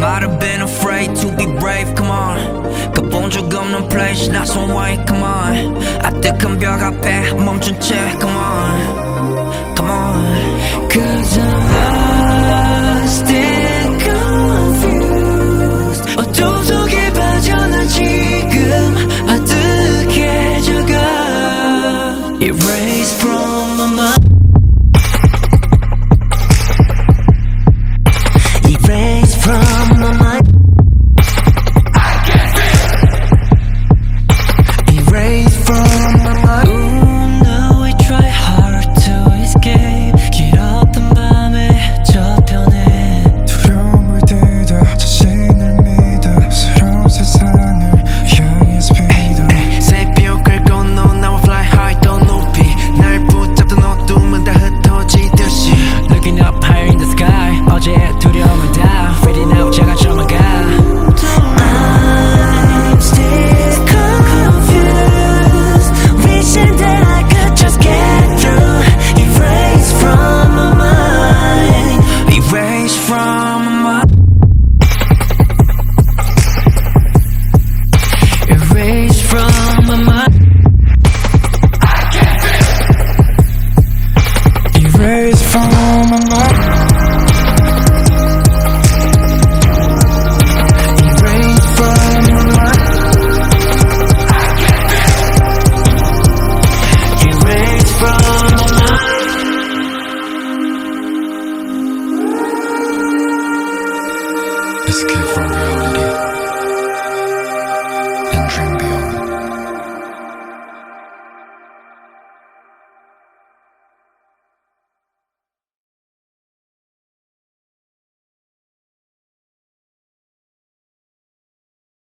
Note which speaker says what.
Speaker 1: might have been afraid to be brave, come on. 가본 적 없는 place, 낯선 way, come on. 아뜨끈 벽 앞에 멈춘 채, come on. Come on. erase from my mind. Erase from my mind. Erase from my mind. Escape from
Speaker 2: reality.